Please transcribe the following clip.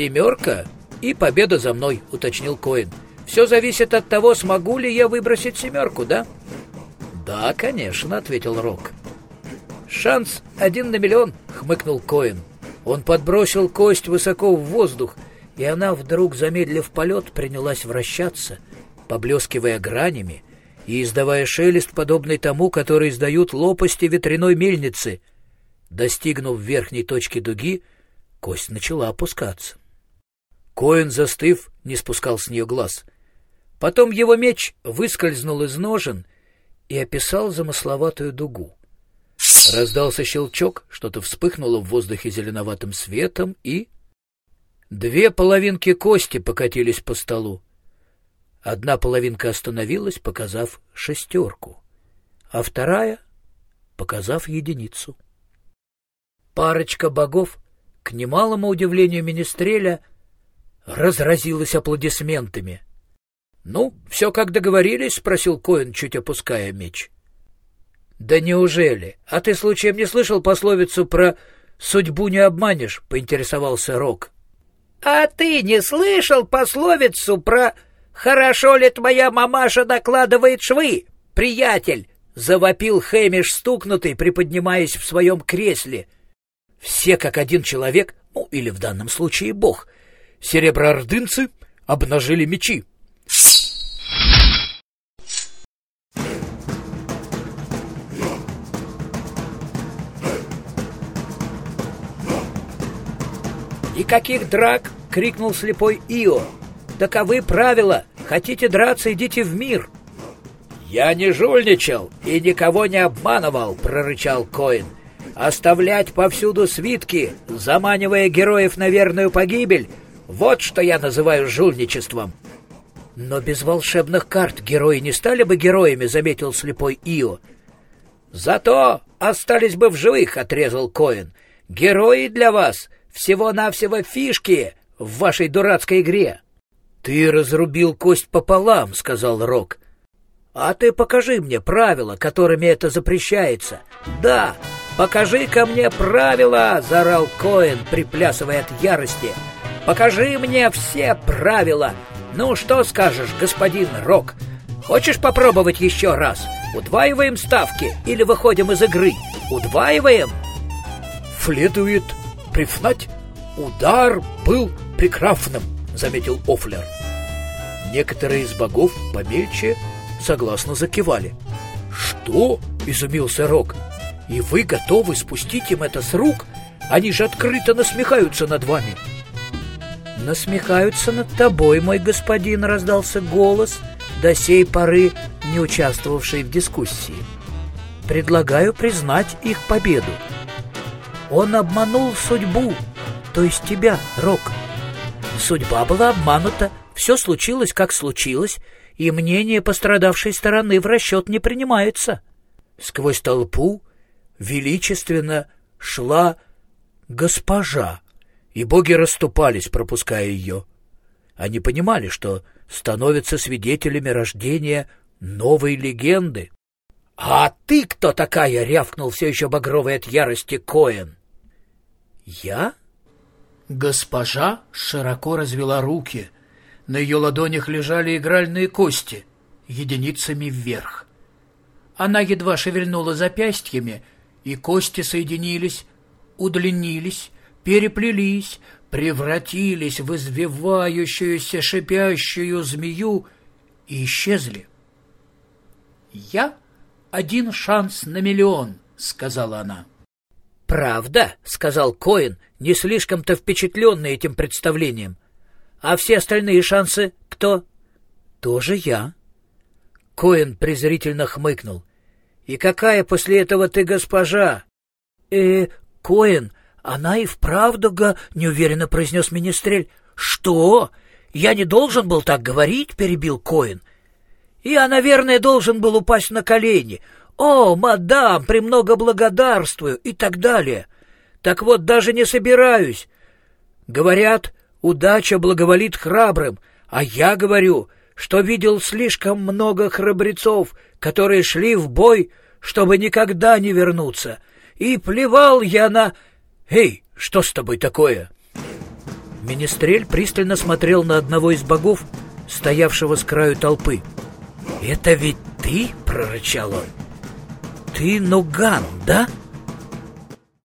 Семерка и победа за мной, уточнил Коин. Все зависит от того, смогу ли я выбросить семерку, да? Да, конечно, ответил Рок. Шанс один на миллион, хмыкнул Коин. Он подбросил кость высоко в воздух, и она, вдруг замедлив полет, принялась вращаться, поблескивая гранями и издавая шелест, подобный тому, который издают лопасти ветряной мельницы. Достигнув верхней точки дуги, кость начала опускаться. Коэн, застыв, не спускал с нее глаз. Потом его меч выскользнул из ножен и описал замысловатую дугу. Раздался щелчок, что-то вспыхнуло в воздухе зеленоватым светом, и... Две половинки кости покатились по столу. Одна половинка остановилась, показав шестерку, а вторая — показав единицу. Парочка богов, к немалому удивлению Министреля, разразилась аплодисментами. — Ну, все как договорились? — спросил Коэн, чуть опуская меч. — Да неужели? А ты случаем не слышал пословицу про «судьбу не обманешь»? — поинтересовался Рок. — А ты не слышал пословицу про «хорошо ли твоя мамаша накладывает швы, приятель?» — завопил Хэмиш стукнутый, приподнимаясь в своем кресле. Все как один человек, ну или в данном случае бог — сереброордынцы обнажили мечи. «Никаких драк!» — крикнул слепой Ио. «Таковы правила! Хотите драться, идите в мир!» «Я не жульничал и никого не обманывал!» — прорычал Коин. «Оставлять повсюду свитки, заманивая героев на верную погибель, вот что я называю жульничеством. Но без волшебных карт герои не стали бы героями, заметил слепой Ио. Зато остались бы в живых, отрезал Коэн. Герои для вас всего-навсего фишки в вашей дурацкой игре. Ты разрубил кость пополам, сказал Рок. А ты покажи мне правила, которыми это запрещается. Да, покажи ко мне правила, заорал Коэн, приплясывая от ярости. Покажи мне все правила. Ну, что скажешь, господин Рок? Хочешь попробовать еще раз? Удваиваем ставки или выходим из игры? Удваиваем? Следует признать, удар был прекрасным, заметил Офлер. Некоторые из богов помельче согласно закивали. Что? изумился Рок. И вы готовы спустить им это с рук? Они же открыто насмехаются над вами насмехаются над тобой, мой господин», — раздался голос, до сей поры не участвовавший в дискуссии. «Предлагаю признать их победу. Он обманул судьбу, то есть тебя, Рок. Судьба была обманута, все случилось, как случилось, и мнение пострадавшей стороны в расчет не принимается». Сквозь толпу величественно шла госпожа и боги расступались, пропуская ее. Они понимали, что становятся свидетелями рождения новой легенды. — А ты кто такая? — рявкнул все еще багровый от ярости Коэн. — Я? Госпожа широко развела руки. На ее ладонях лежали игральные кости, единицами вверх. Она едва шевельнула запястьями, и кости соединились, удлинились, переплелись, превратились в извивающуюся шипящую змею и исчезли. «Я один шанс на миллион», — сказала она. «Правда?» — сказал Коин, не слишком-то впечатленный этим представлением. «А все остальные шансы кто?» «Тоже я». Коин презрительно хмыкнул. «И какая после этого ты госпожа?» «Э, Коин, «Она и вправду, га...» — неуверенно произнес Министрель. «Что? Я не должен был так говорить?» — перебил Коин. «Я, наверное, должен был упасть на колени. О, мадам, премного благодарствую!» и так далее. Так вот, даже не собираюсь. Говорят, удача благоволит храбрым, а я говорю, что видел слишком много храбрецов, которые шли в бой, чтобы никогда не вернуться. И плевал я на... «Эй, что с тобой такое?» Министрель пристально смотрел на одного из богов, стоявшего с краю толпы. «Это ведь ты?» — прорычал он. «Ты Ноган, да?»